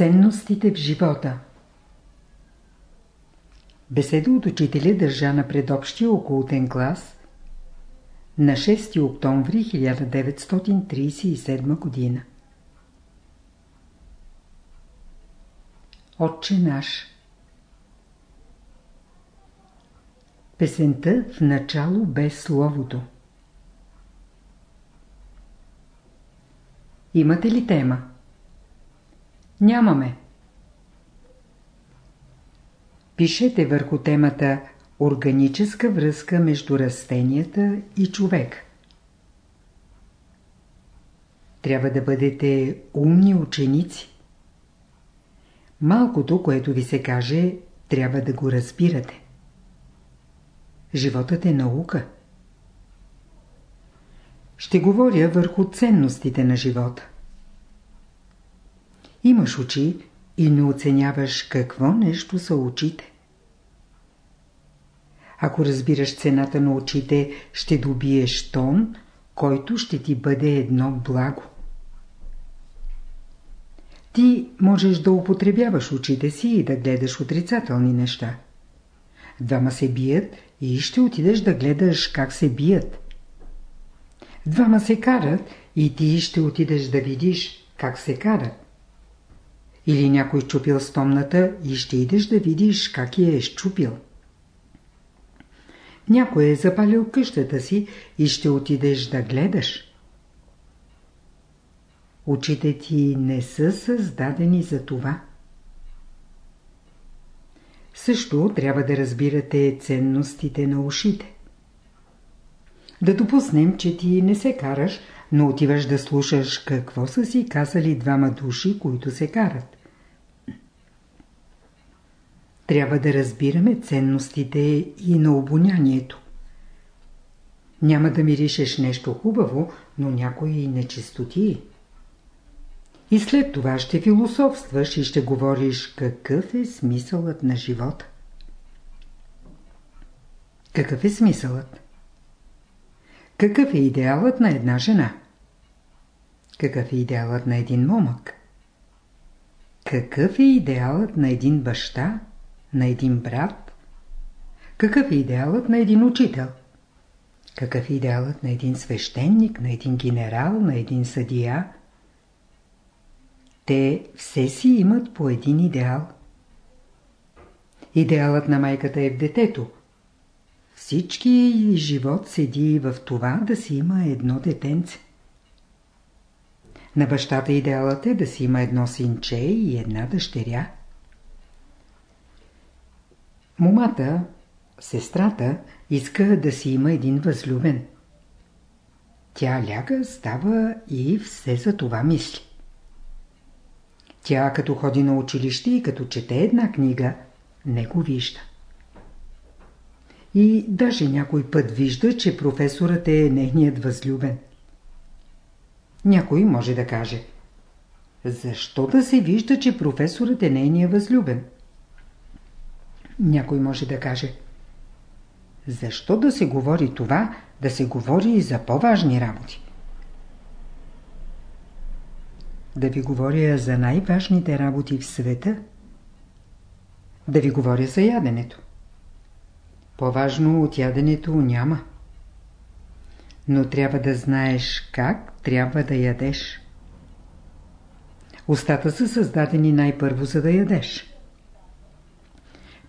Ценностите в живота Беседа от учителя държа на предобщия окултен клас на 6 октомври 1937 година. Отче наш Песента в начало без словото Имате ли тема? Нямаме. Пишете върху темата Органическа връзка между растенията и човек. Трябва да бъдете умни ученици. Малкото, което ви се каже, трябва да го разбирате. Животът е наука. Ще говоря върху ценностите на живота. Имаш очи и не оценяваш какво нещо са очите. Ако разбираш цената на очите, ще добиеш тон, който ще ти бъде едно благо. Ти можеш да употребяваш очите си и да гледаш отрицателни неща. Двама се бият и ще отидеш да гледаш как се бият. Двама се карат и ти ще отидеш да видиш как се карат. Или някой чупил стомната и ще идеш да видиш как я е щупил. Някой е запалил къщата си и ще отидеш да гледаш. Очите ти не са създадени за това. Също трябва да разбирате ценностите на ушите. Да допуснем, че ти не се караш, но отиваш да слушаш какво са си казали двама души, които се карат. Трябва да разбираме ценностите и на обонянието. Няма да миришеш нещо хубаво, но някои нечистоти. И след това ще философстваш и ще говориш какъв е смисълът на живота. Какъв е смисълът? Какъв е идеалът на една жена? Какъв е идеалът на един момък? Какъв е идеалът на един баща, на един брат? Какъв е идеалът на един учител? Какъв е идеалът на един свещеник, на един генерал, на един съдия? Те все си имат по един идеал. Идеалът на майката е в детето. Всички живот седи в това да си има едно детенце. На бащата идеалът е да си има едно синче и една дъщеря. Момата, сестрата, иска да си има един възлюбен. Тя ляга, става и все за това мисли. Тя като ходи на училище и като чете една книга, не го вижда. И даже някой път вижда, че професорът е нейният възлюбен. Някой може да каже Защо да се вижда, че професорът е нейният възлюбен? Някой може да каже Защо да се говори това, да се говори и за по-важни работи? Да ви говоря за най-важните работи в света? Да ви говоря за яденето. По-важно от яденето няма. Но трябва да знаеш как трябва да ядеш. Устата са създадени най-първо за да ядеш.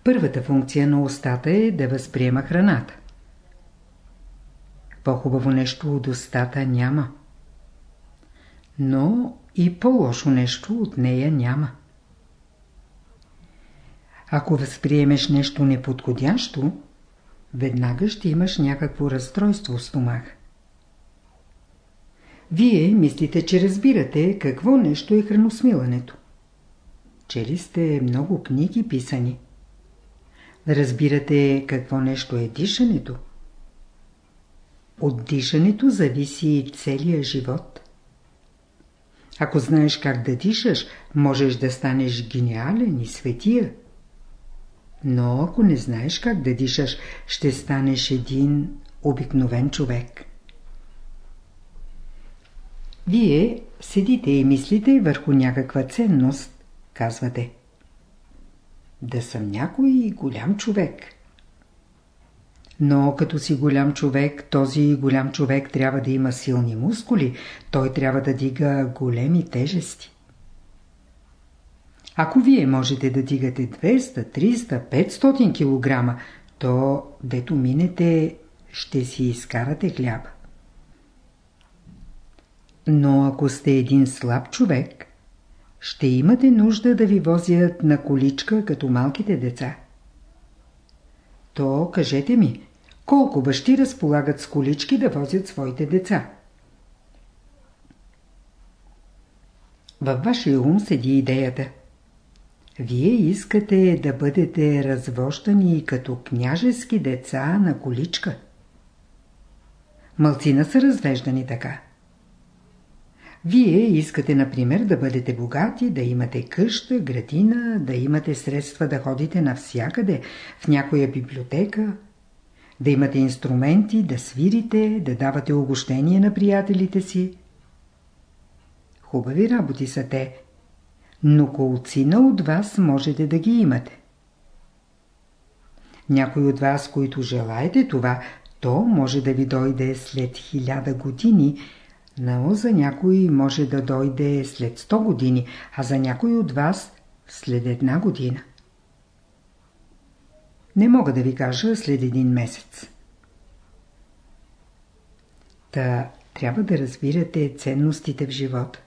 Първата функция на устата е да възприема храната. По-хубаво нещо от устата няма. Но и по-лошо нещо от нея няма. Ако възприемеш нещо неподходящо, веднага ще имаш някакво разстройство в стомах. Вие мислите, че разбирате какво нещо е храносмилането. Чели сте много книги писани. Разбирате какво нещо е дишането? От дишането зависи целия живот. Ако знаеш как да дишаш, можеш да станеш гениален и светия. Но ако не знаеш как да дишаш, ще станеш един обикновен човек. Вие седите и мислите върху някаква ценност Казвате. Да съм някой голям човек. Но като си голям човек, този голям човек трябва да има силни мускули, той трябва да дига големи тежести. Ако вие можете да дигате 200, 300, 500 кг, то дето минете, ще си изкарате хляб. Но ако сте един слаб човек, ще имате нужда да ви возят на количка като малките деца. То кажете ми, колко бащи разполагат с колички да возят своите деца? Във вашия ум седи идеята. Вие искате да бъдете развождани като княжески деца на количка. Малцина са развеждани така. Вие искате, например, да бъдете богати, да имате къща, градина, да имате средства да ходите навсякъде, в някоя библиотека, да имате инструменти, да свирите, да давате огощение на приятелите си. Хубави работи са те, но колцина от вас можете да ги имате. Някой от вас, които желаете това, то може да ви дойде след хиляда години, но за някой може да дойде след 100 години, а за някой от вас след една година. Не мога да ви кажа след един месец. Та трябва да разбирате ценностите в живота.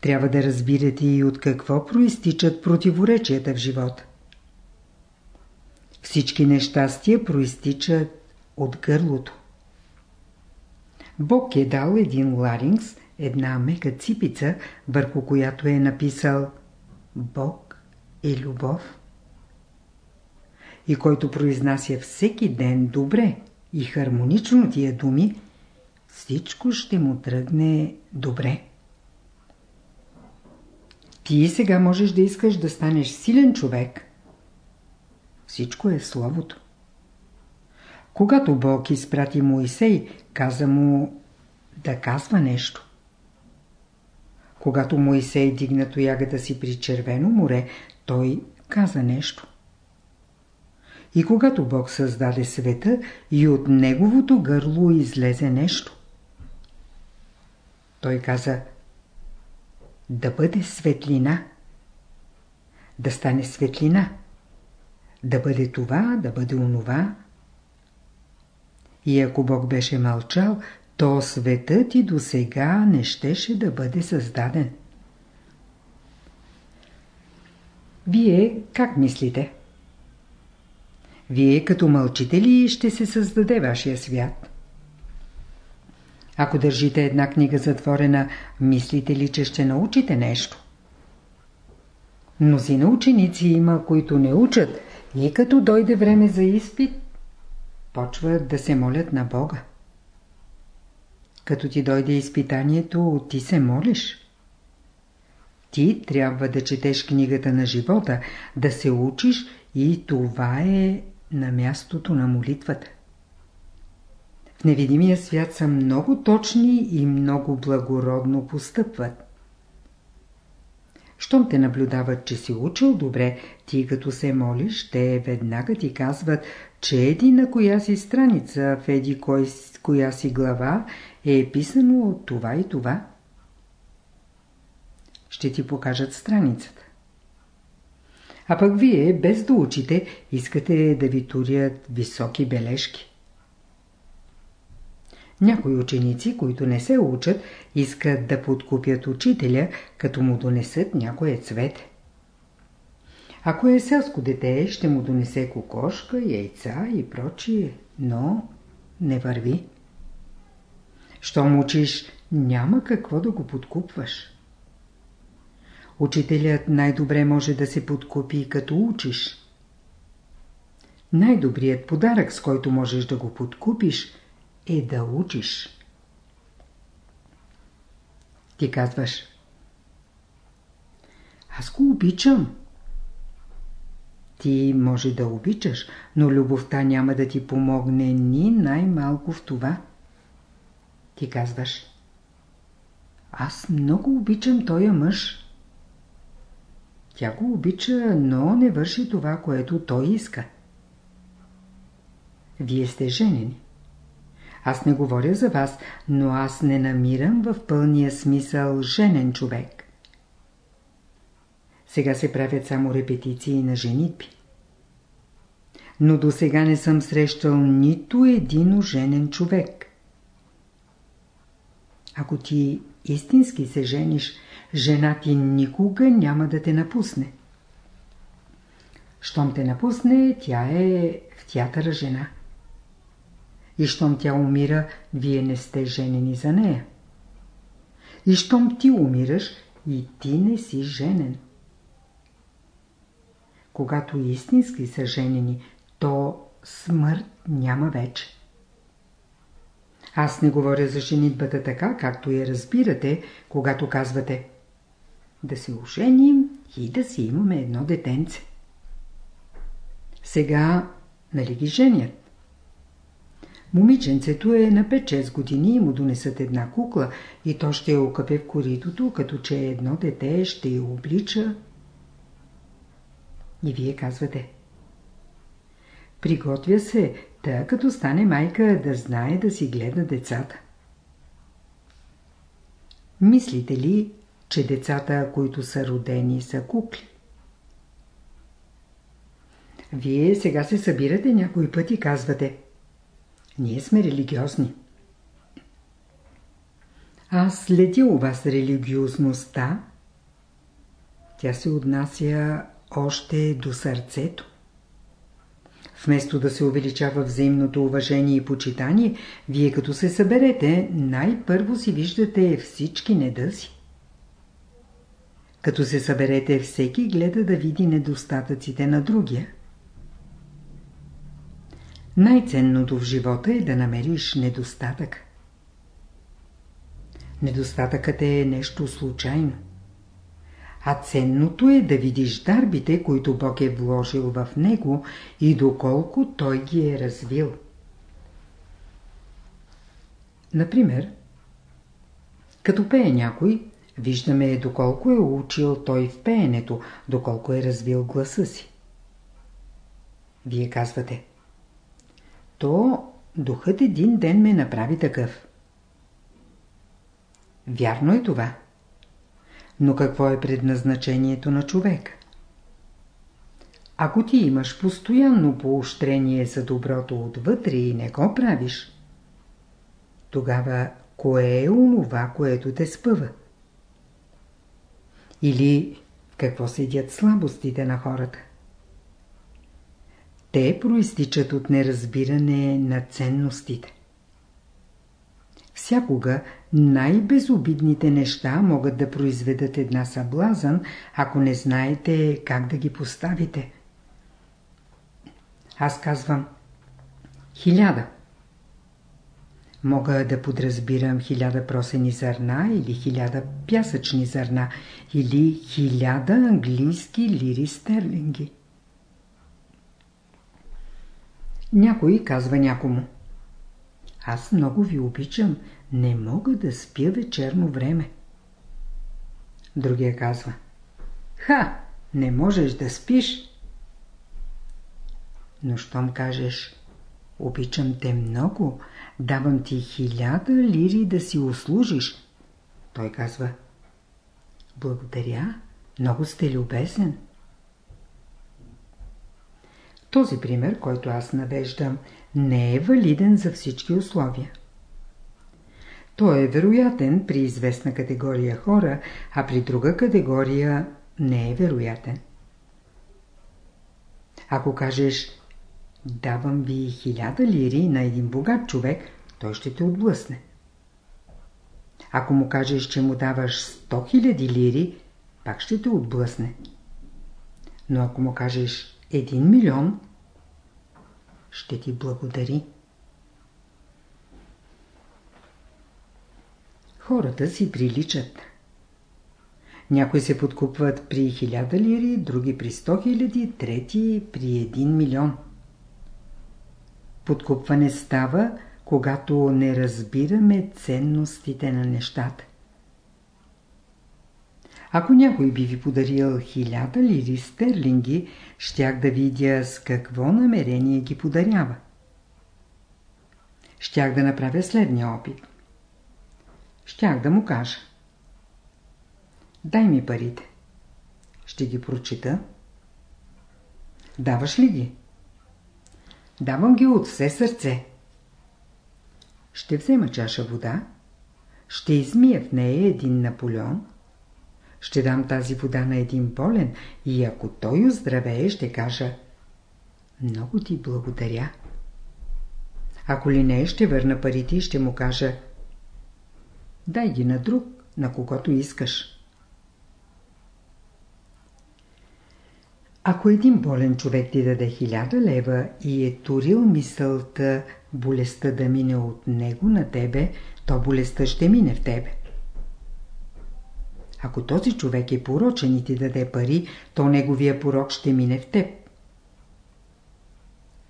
Трябва да разбирате и от какво проистичат противоречията в живота. Всички нещастия проистичат от гърлото. Бог е дал един ларингс, една мека ципица, върху която е написал Бог е любов. И който произнася всеки ден добре и хармонично тия думи, всичко ще му тръгне добре. Ти сега можеш да искаш да станеш силен човек. Всичко е Словото. Когато Бог изпрати Моисей, каза му да казва нещо. Когато Моисей дигна тоягата си при Червено море, той каза нещо. И когато Бог създаде света, и от неговото гърло излезе нещо. Той каза да бъде светлина. Да стане светлина. Да бъде това, да бъде онова. И ако Бог беше мълчал, то светът и до сега не щеше да бъде създаден. Вие как мислите? Вие като мълчите ли ще се създаде вашия свят? Ако държите една книга затворена, мислите ли, че ще научите нещо? Мнозина ученици има, които не учат и като дойде време за изпит, почват да се молят на Бога. Като ти дойде изпитанието, ти се молиш. Ти трябва да четеш книгата на живота, да се учиш и това е на мястото на молитвата. В невидимия свят са много точни и много благородно постъпват. Щом те наблюдават, че си учил добре, ти като се молиш, те веднага ти казват, че еди на коя си страница, в еди кой, коя си глава е писано това и това. Ще ти покажат страницата. А пък вие, без да учите, искате да ви турят високи бележки. Някои ученици, които не се учат, искат да подкупят учителя, като му донесат някое цвете. Ако е селско дете, ще му донесе кокошка, яйца и прочие, но не върви. Щом учиш, няма какво да го подкупваш. Учителят най-добре може да се подкупи като учиш. Най-добрият подарък, с който можеш да го подкупиш, е да учиш. Ти казваш Аз го обичам. Ти може да обичаш, но любовта няма да ти помогне ни най-малко в това. Ти казваш Аз много обичам тоя мъж. Тя го обича, но не върши това, което той иска. Вие сте женени. Аз не говоря за вас, но аз не намирам в пълния смисъл женен човек. Сега се правят само репетиции на женитби. Но до сега не съм срещал нито един женен човек. Ако ти истински се жениш, жена ти никога няма да те напусне. Щом те напусне, тя е в театъра жена. И щом тя умира, вие не сте женени за нея. И щом ти умираш, и ти не си женен. Когато истински са женени, то смърт няма вече. Аз не говоря за женитбата така, както я разбирате, когато казвате да се оженим и да си имаме едно детенце. Сега, нали ги женят? Момиченцето е на 5-6 години и му донесат една кукла и то ще я окъпе в коритото, като че едно дете ще я облича. И вие казвате. Приготвя се, та като стане майка да знае да си гледа децата. Мислите ли, че децата, които са родени, са кукли? Вие сега се събирате някой път и казвате – ние сме религиозни. Аз следя у вас религиозността. Тя се отнася още до сърцето. Вместо да се увеличава взаимното уважение и почитание, вие като се съберете, най-първо си виждате всички недъзи. Като се съберете, всеки гледа да види недостатъците на другия. Най-ценното в живота е да намериш недостатък. Недостатъкът е нещо случайно. А ценното е да видиш дарбите, които Бог е вложил в него и доколко Той ги е развил. Например, като пее някой, виждаме доколко е учил той в пеенето, доколко е развил гласа си. Вие казвате – то духът един ден ме направи такъв. Вярно е това. Но какво е предназначението на човек? Ако ти имаш постоянно поощрение за доброто отвътре и не го правиш, тогава кое е онова, което те спъва? Или какво седят слабостите на хората? Те проистичат от неразбиране на ценностите. Всякога най-безобидните неща могат да произведат една съблазън, ако не знаете как да ги поставите. Аз казвам хиляда. Мога да подразбирам хиляда просени зърна или хиляда пясъчни зърна или хиляда английски лири стерлинги. Някой казва някому. Аз много ви обичам, не мога да спя вечерно време. Другия казва. Ха, не можеш да спиш. Но щом кажеш, обичам те много, давам ти хиляда лири да си услужиш. Той казва, благодаря, много сте любезен. Този пример, който аз навеждам, не е валиден за всички условия. Той е вероятен при известна категория хора, а при друга категория не е вероятен. Ако кажеш давам ви хиляда лири на един богат човек, той ще те отблъсне. Ако му кажеш, че му даваш 100 хиляди лири, пак ще те отблъсне. Но ако му кажеш един милион, ще ти благодари. Хората си приличат. Някои се подкупват при хиляда лири, други при сто хиляди, трети при един милион. Подкупване става, когато не разбираме ценностите на нещата. Ако някой би ви подарил хиляда лири стерлинги, щях да видя с какво намерение ги подарява. Щях да направя следния опит. Щях да му кажа. Дай ми парите. Ще ги прочита. Даваш ли ги? Давам ги от все сърце. Ще взема чаша вода, ще измия в нея един Наполеон, ще дам тази вода на един болен и ако той оздравее, ще кажа Много ти благодаря. Ако ли не, ще върна парите и ще му кажа Дай ги на друг, на когото искаш. Ако един болен човек ти даде хиляда лева и е турил мисълта болестта да мине от него на тебе, то болестта ще мине в тебе. Ако този човек е порочен и ти даде пари, то неговия порок ще мине в теб.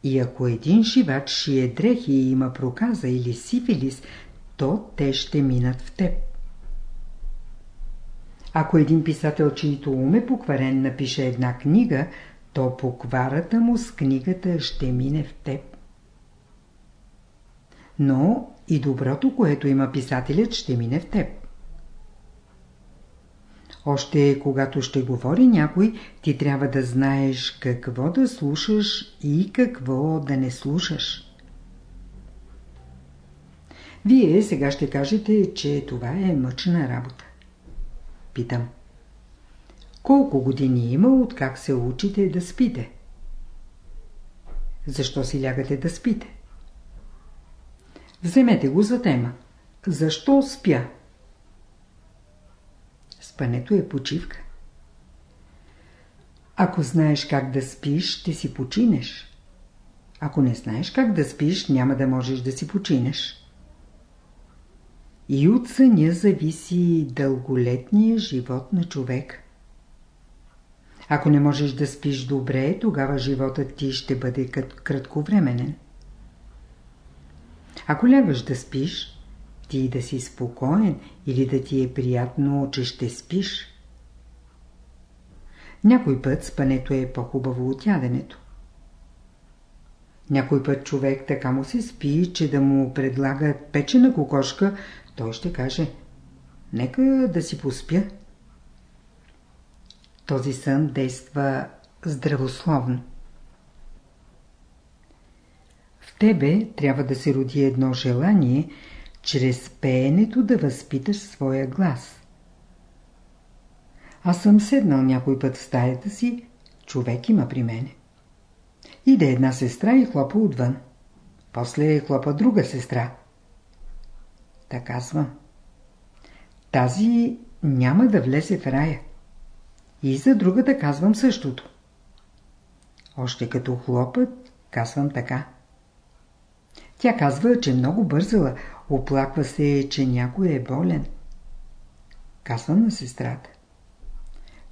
И ако един живач шие дрехи и има проказа или сифилис, то те ще минат в теб. Ако един писател, чието ум е покварен, напише една книга, то покварата му с книгата ще мине в теб. Но и доброто, което има писателят, ще мине в теб. Още когато ще говори някой, ти трябва да знаеш какво да слушаш и какво да не слушаш. Вие сега ще кажете, че това е мъчна работа. Питам. Колко години има от как се учите да спите? Защо си лягате да спите? Вземете го за тема. Защо спя? Спането е почивка. Ако знаеш как да спиш, ще си починеш. Ако не знаеш как да спиш, няма да можеш да си починеш. И от съня зависи дълголетния живот на човек. Ако не можеш да спиш добре, тогава животът ти ще бъде кратковременен. Ако лягаш да спиш, ти да си спокоен или да ти е приятно, че ще спиш. Някой път спането е по-хубаво от яденето. Някой път човек така му се спи, че да му предлагат печена кокошка, той ще каже Нека да си поспя. Този сън действа здравословно. В тебе трябва да се роди едно желание, чрез пеенето да възпиташ своя глас. Аз съм седнал някой път в стаята си, човек има при мене. Иде една сестра и хлопа отвън. После хлопа друга сестра. Та казвам. Тази няма да влезе в рая. И за другата казвам същото. Още като хлопът, казвам така. Тя казва, че много бързала, оплаква се, че някой е болен. Казвам на сестрата.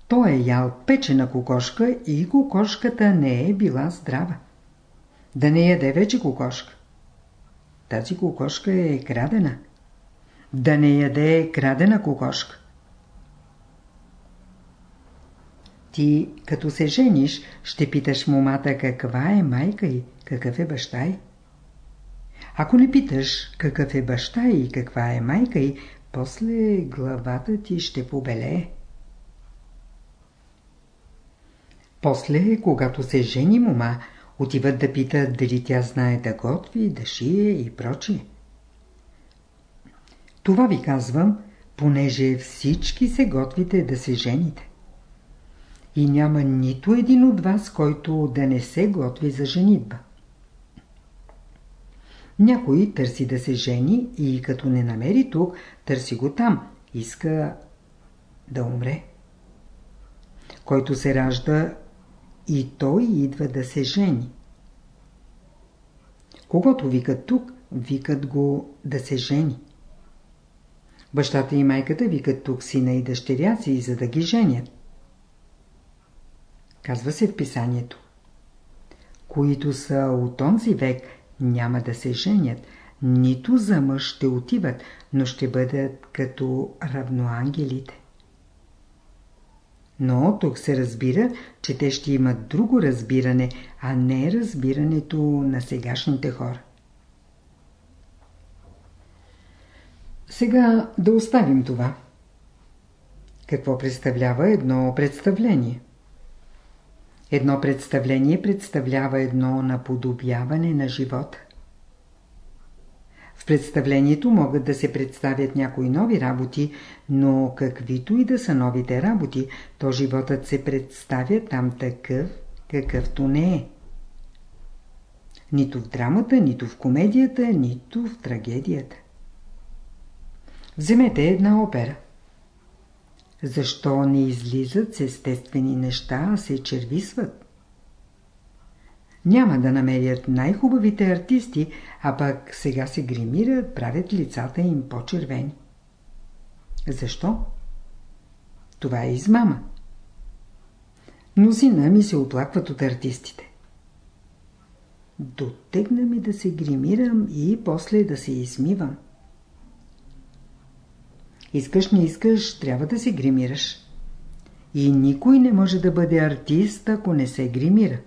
Той е ял печена кокошка и кокошката не е била здрава. Да не яде вече кокошка. Тази кокошка е крадена. Да не яде крадена кокошка. Ти, като се жениш, ще питаш момата каква е майка й, какъв е баща й. Ако не питаш какъв е баща и каква е майка й, после главата ти ще побелее. После, когато се жени мома, отиват да питат дали тя знае да готви, да шие и прочие. Това ви казвам, понеже всички се готвите да се жените. И няма нито един от вас, който да не се готви за женитба. Някой търси да се жени и като не намери тук, търси го там. Иска да умре. Който се ражда и той идва да се жени. Когато викат тук, викат го да се жени. Бащата и майката викат тук сина и дъщеря си, за да ги женят. Казва се в писанието. Които са от онзи век, няма да се женят, нито за мъж ще отиват, но ще бъдат като равноангелите. Но тук се разбира, че те ще имат друго разбиране, а не разбирането на сегашните хора. Сега да оставим това. Какво представлява едно представление? Едно представление представлява едно наподобяване на живота. В представлението могат да се представят някои нови работи, но каквито и да са новите работи, то животът се представя там такъв, какъвто не е. Нито в драмата, нито в комедията, нито в трагедията. Вземете една опера. Защо не излизат с естествени неща, а се червисват? Няма да намерят най-хубавите артисти, а пък сега се гримират, правят лицата им по-червени. Защо? Това е измама. Мнозина ми се оплакват от артистите. Дотегна ми да се гримирам и после да се измивам. Искаш, не искаш, трябва да се гримираш. И никой не може да бъде артист, ако не се гримира.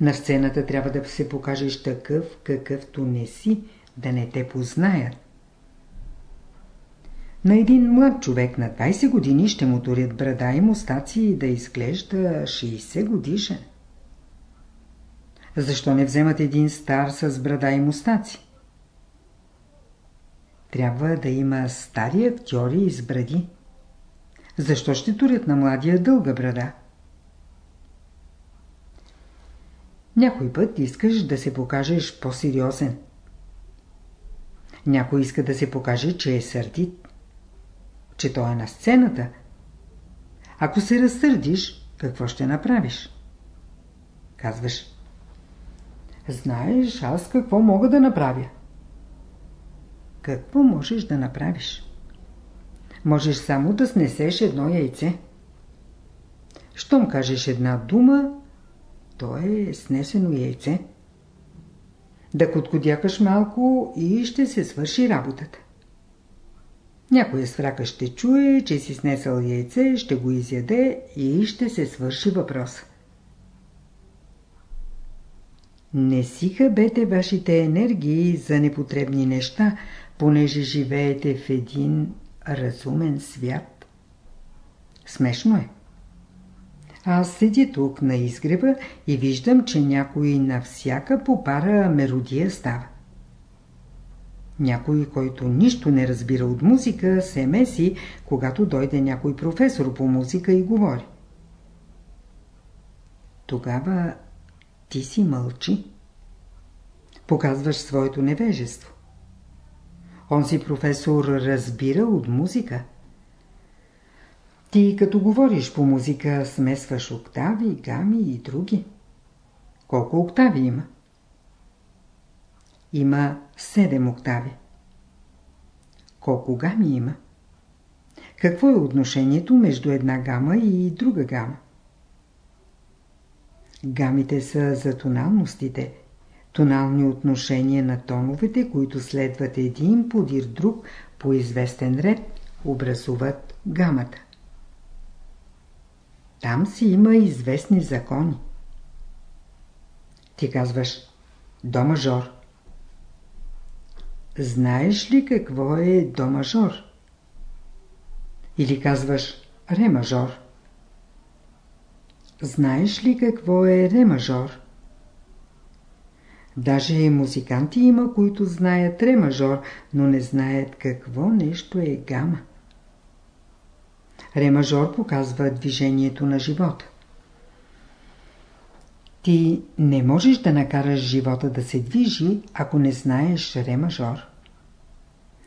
На сцената трябва да се покажеш такъв, какъвто не си, да не те познаят. На един млад човек на 20 години ще му турят брада и мустаци и да изглежда 60 годишен. Защо не вземат един стар с брада и мустаци? Трябва да има стари актьори с бради. Защо ще турят на младия дълга брада? Някой път искаш да се покажеш по-сериозен. Някой иска да се покаже, че е сърдит. Че той е на сцената. Ако се разсърдиш, какво ще направиш? Казваш. Знаеш, аз какво мога да направя? Какво можеш да направиш? Можеш само да снесеш едно яйце. Щом кажеш една дума, то е снесено яйце. Да коткодякаш малко и ще се свърши работата. Някоя сврака ще чуе, че си снесъл яйце, ще го изяде и ще се свърши въпрос. Не си хабете вашите енергии за непотребни неща, понеже живеете в един разумен свят. Смешно е. Аз седя тук на изгреба и виждам, че някой на всяка попара меродия става. Някой, който нищо не разбира от музика, се меси, когато дойде някой професор по музика и говори. Тогава ти си мълчи. Показваш своето невежество. Онзи професор разбира от музика. Ти като говориш по музика, смесваш октави, гами и други. Колко октави има? Има седем октави. Колко гами има? Какво е отношението между една гама и друга гама? Гамите са за тоналностите, тонални отношения на тоновете, които следват един подир друг по известен ред, образуват гамата. Там си има известни закони. Ти казваш до мажор. Знаеш ли какво е до мажор? Или казваш ре мажор. Знаеш ли какво е ре мажор? Даже и музиканти има, които знаят ре мажор, но не знаят какво нещо е гама. Ремажор показва движението на живота. Ти не можеш да накараш живота да се движи, ако не знаеш ремажор.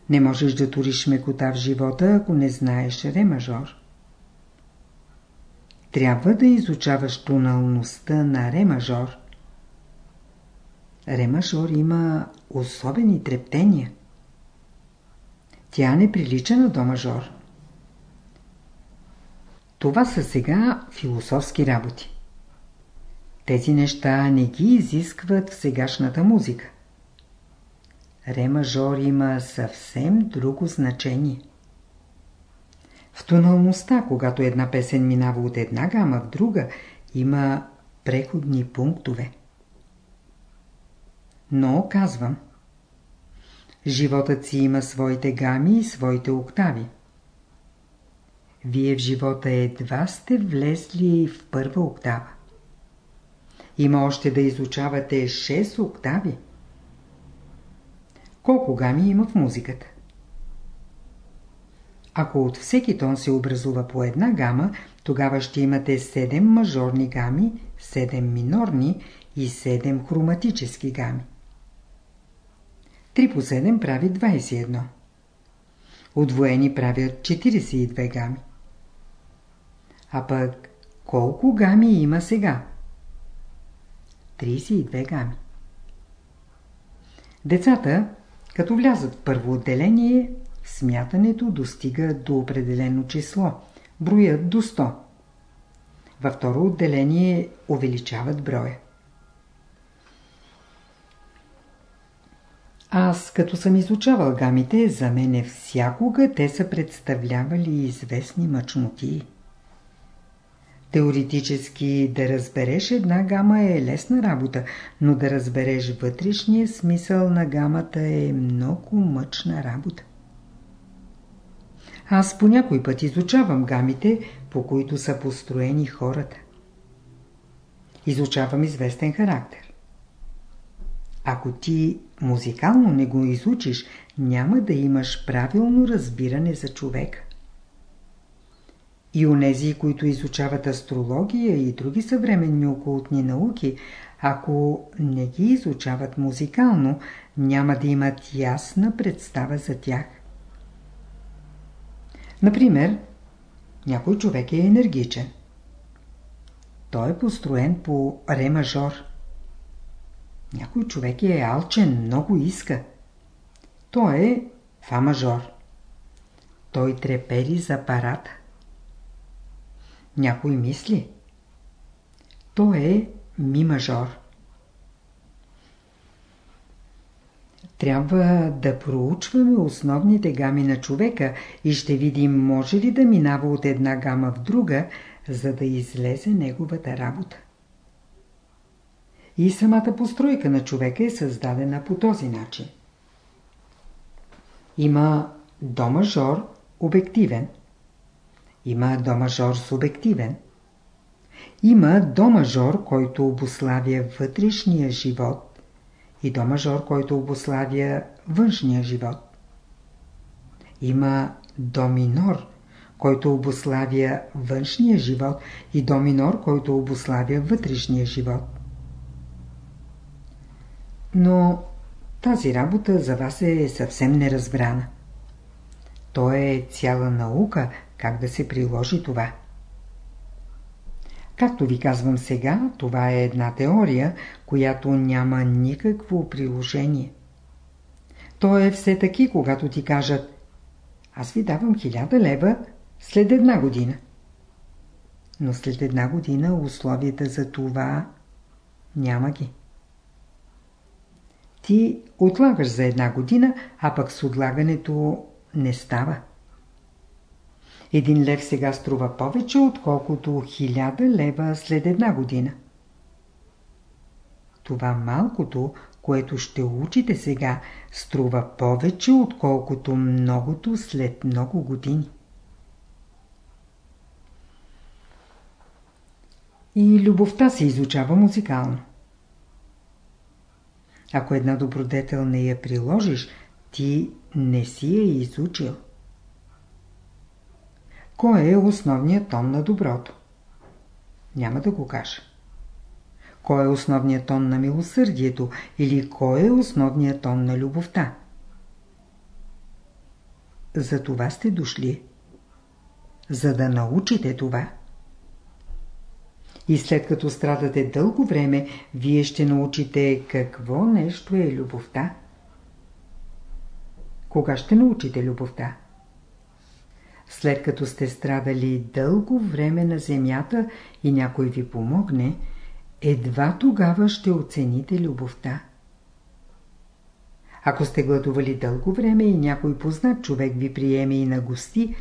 Не можеш да туриш мекота в живота, ако не знаеш ремажор. Трябва да изучаваш тоналността на ремажор. Ремажор има особени трептения. Тя не прилича на до мажор. Това са сега философски работи. Тези неща не ги изискват в сегашната музика. Ре мажор има съвсем друго значение. В тоналността, когато една песен минава от една гама в друга, има преходни пунктове. Но, казвам, животът си има своите гами и своите октави. Вие в живота едва сте влезли в първа октава. Има още да изучавате 6 октави. Колко гами има в музиката? Ако от всеки тон се образува по една гама, тогава ще имате 7 мажорни гами, 7 минорни и 7 хроматически гами. 3 по 7 прави 21. Отвоени правят 42 гами. А пък колко гами има сега? 32 гами. Децата, като влязат в първо отделение, смятането достига до определено число. Броят до 100. Във второ отделение увеличават броя. Аз, като съм изучавал гамите, за мене всякога те са представлявали известни мъчноти. Теоретически да разбереш една гама е лесна работа, но да разбереш вътрешния смисъл на гамата е много мъчна работа. Аз по някой път изучавам гамите, по които са построени хората. Изучавам известен характер. Ако ти музикално не го изучиш, няма да имаш правилно разбиране за човека. И онези, които изучават астрология и други съвременни окултни науки, ако не ги изучават музикално, няма да имат ясна представа за тях. Например, някой човек е енергичен. Той е построен по ре мажор. Някой човек е алчен, много иска. Той е фа мажор. Той трепери за парата. Някой мисли. Той е ми мажор. Трябва да проучваме основните гами на човека и ще видим може ли да минава от една гама в друга, за да излезе неговата работа. И самата постройка на човека е създадена по този начин. Има до мажор обективен. Има до мажор субективен. Има до мажор, който обославя вътрешния живот и до мажор, който обославя външния живот. Има до минор, който обославя външния живот и до минор, който обославя вътрешния живот. Но тази работа за вас е съвсем неразбрана. То е цяла наука, как да се приложи това. Както ви казвам сега, това е една теория, която няма никакво приложение. То е все таки, когато ти кажат аз ви давам хиляда лева след една година. Но след една година условията за това няма ги. Ти отлагаш за една година, а пък с отлагането не става. Един лев сега струва повече, отколкото хиляда лева след една година. Това малкото, което ще учите сега, струва повече, отколкото многото след много години. И любовта се изучава музикално. Ако една добродетел не я приложиш, ти не си я изучил. Кой е основният тон на доброто? Няма да го кажа. Кой е основният тон на милосърдието или кой е основният тон на любовта? За това сте дошли. За да научите това. И след като страдате дълго време, вие ще научите какво нещо е любовта. Кога ще научите любовта? След като сте страдали дълго време на земята и някой ви помогне, едва тогава ще оцените любовта. Ако сте гладували дълго време и някой познат човек ви приеме и на гости,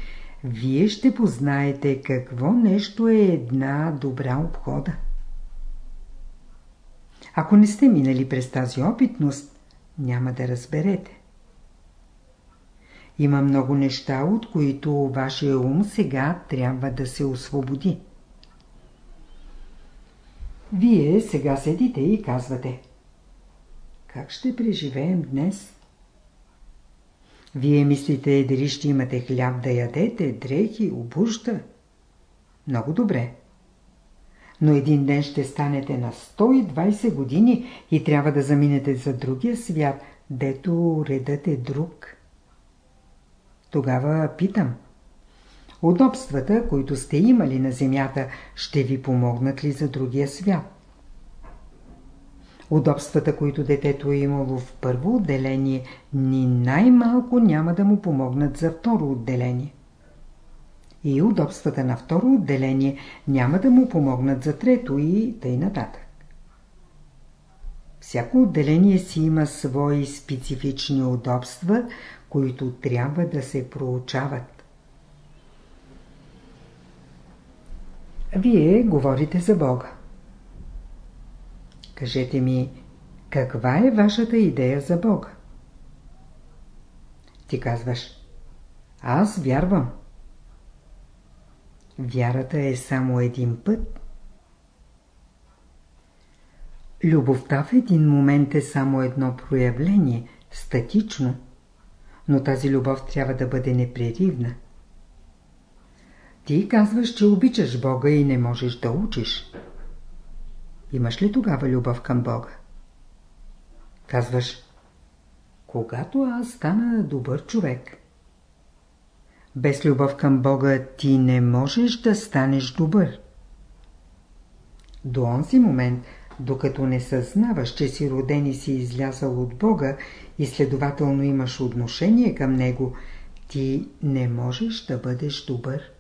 вие ще познаете какво нещо е една добра обхода. Ако не сте минали през тази опитност, няма да разберете. Има много неща, от които вашия ум сега трябва да се освободи. Вие сега седите и казвате Как ще преживеем днес? Вие мислите дали ще имате хляб да ядете, дрехи, обуща? Много добре. Но един ден ще станете на 120 години и трябва да заминете за другия свят, дето редът е друг. Тогава питам. Удобствата, които сте имали на земята, ще ви помогнат ли за другия свят? Удобствата, които детето е имало в първо отделение, ни най-малко няма да му помогнат за второ отделение. И удобствата на второ отделение няма да му помогнат за трето и тъй нататък. Всяко отделение си има свои специфични удобства, които трябва да се проучават. Вие говорите за Бога. Кажете ми, каква е вашата идея за Бога? Ти казваш, аз вярвам. Вярата е само един път. Любовта в един момент е само едно проявление, статично, но тази любов трябва да бъде непреривна. Ти казваш, че обичаш Бога и не можеш да учиш. Имаш ли тогава любов към Бога? Казваш, когато аз стана добър човек. Без любов към Бога ти не можеш да станеш добър. До онзи момент, докато не съзнаваш, че си роден и си излязал от Бога и следователно имаш отношение към Него, ти не можеш да бъдеш добър.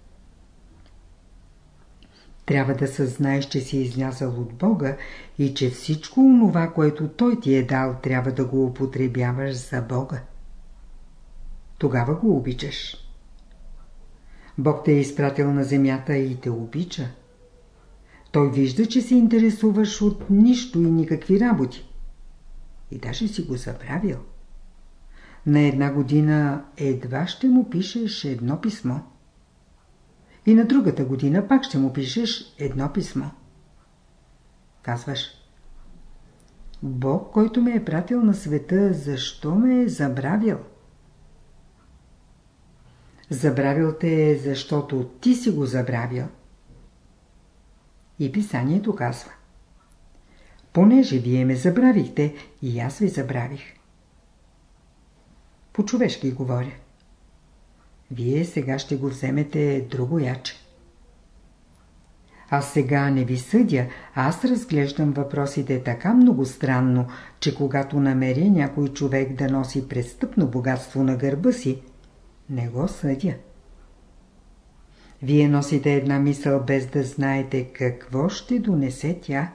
Трябва да съзнаеш, че си излязал от Бога и че всичко онова, което Той ти е дал, трябва да го употребяваш за Бога. Тогава го обичаш. Бог те е изпратил на земята и те обича. Той вижда, че се интересуваш от нищо и никакви работи. И даже си го забравил. На една година едва ще му пишеш едно писмо. И на другата година пак ще му пишеш едно писмо. Казваш, Бог, който ме е пратил на света, защо ме е забравил? Забравил те е, защото ти си го забравил. И писанието казва. Понеже вие ме забравихте, и аз ви забравих. По-човешки говоря. Вие сега ще го вземете друго яче. Аз сега не ви съдя, аз разглеждам въпросите така много странно, че когато намеря някой човек да носи престъпно богатство на гърба си, не го съдя. Вие носите една мисъл без да знаете какво ще донесе тя.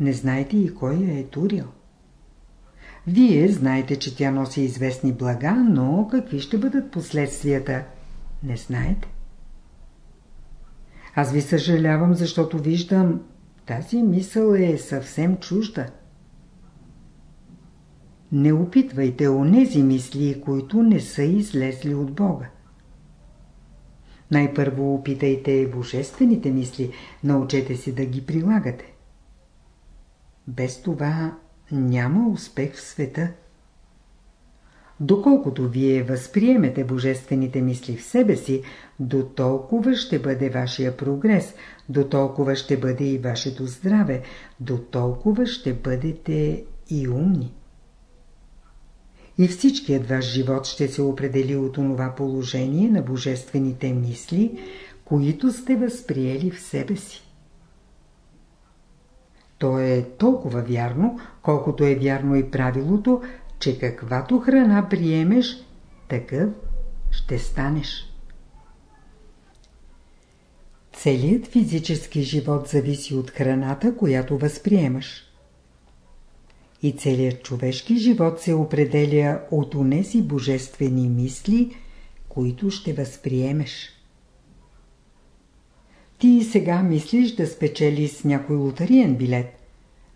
Не знаете и кой я е турил. Вие знаете, че тя носи известни блага, но какви ще бъдат последствията, не знаете. Аз ви съжалявам, защото виждам, тази мисъл е съвсем чужда. Не опитвайте онези мисли, които не са излезли от Бога. Най-първо опитайте божествените мисли, научете си да ги прилагате. Без това няма успех в света. Доколкото вие възприемете божествените мисли в себе си, до толкова ще бъде вашия прогрес, до толкова ще бъде и вашето здраве, до толкова ще бъдете и умни. И всичкият ваш живот ще се определи от онова положение на божествените мисли, които сте възприели в себе си. То е толкова вярно, колкото е вярно и правилото, че каквато храна приемеш, такъв ще станеш. Целият физически живот зависи от храната, която възприемаш. И целият човешки живот се определя от онези божествени мисли, които ще възприемеш. Ти сега мислиш да спечели с някой лотариен билет.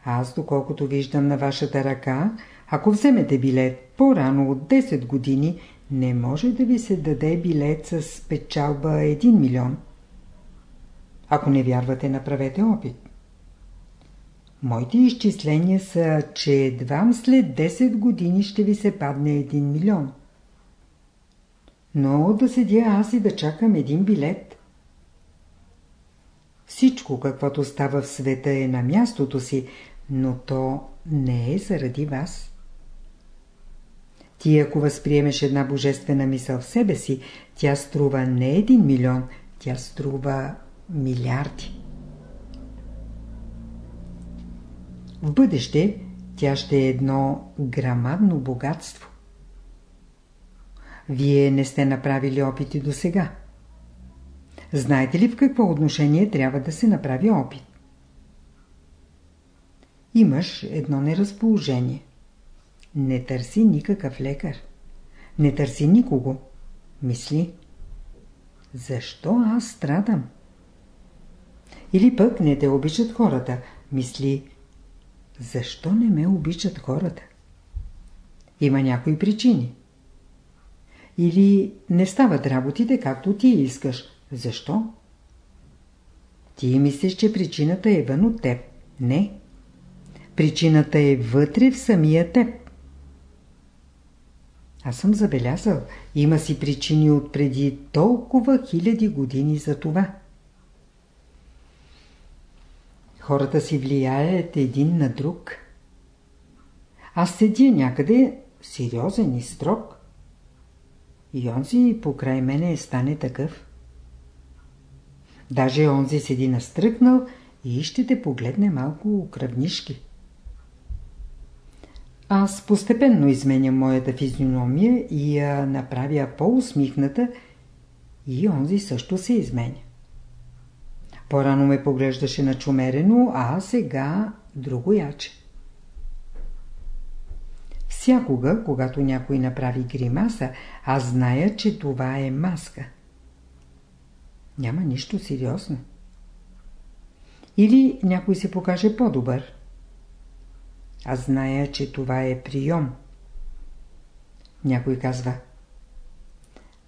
Аз, доколкото виждам на вашата ръка, ако вземете билет по-рано от 10 години, не може да ви се даде билет с печалба 1 милион. Ако не вярвате, направете опит. Моите изчисления са, че едва след 10 години ще ви се падне 1 милион. Но да седя аз и да чакам един билет. Всичко, каквото става в света е на мястото си, но то не е заради вас. Ти ако възприемеш една божествена мисъл в себе си, тя струва не един милион, тя струва милиарди. В бъдеще тя ще е едно грамадно богатство. Вие не сте направили опити до сега. Знаете ли в какво отношение трябва да се направи опит? Имаш едно неразположение. Не търси никакъв лекар. Не търси никого. Мисли. Защо аз страдам? Или пък не те обичат хората. Мисли. Защо не ме обичат хората? Има някои причини. Или не стават работите както ти искаш. Защо? Ти мислиш, че причината е вън от теб. Не. Причината е вътре в самия теб. Аз съм забелязал, има си причини от преди толкова хиляди години за това. Хората си влияят един на друг. Аз седя някъде сериозен и строг. И онзи покрай мене стане такъв. Даже онзи седи настръкнал и ще те погледне малко кръвнишки. Аз постепенно изменям моята физиономия и я направя по-усмихната и онзи също се изменя. По-рано ме поглеждаше начумерено, а сега друго яче. Всякога, когато някой направи гримаса, аз зная, че това е маска. Няма нищо сериозно. Или някой се покаже по-добър. Аз зная, че това е прием. Някой казва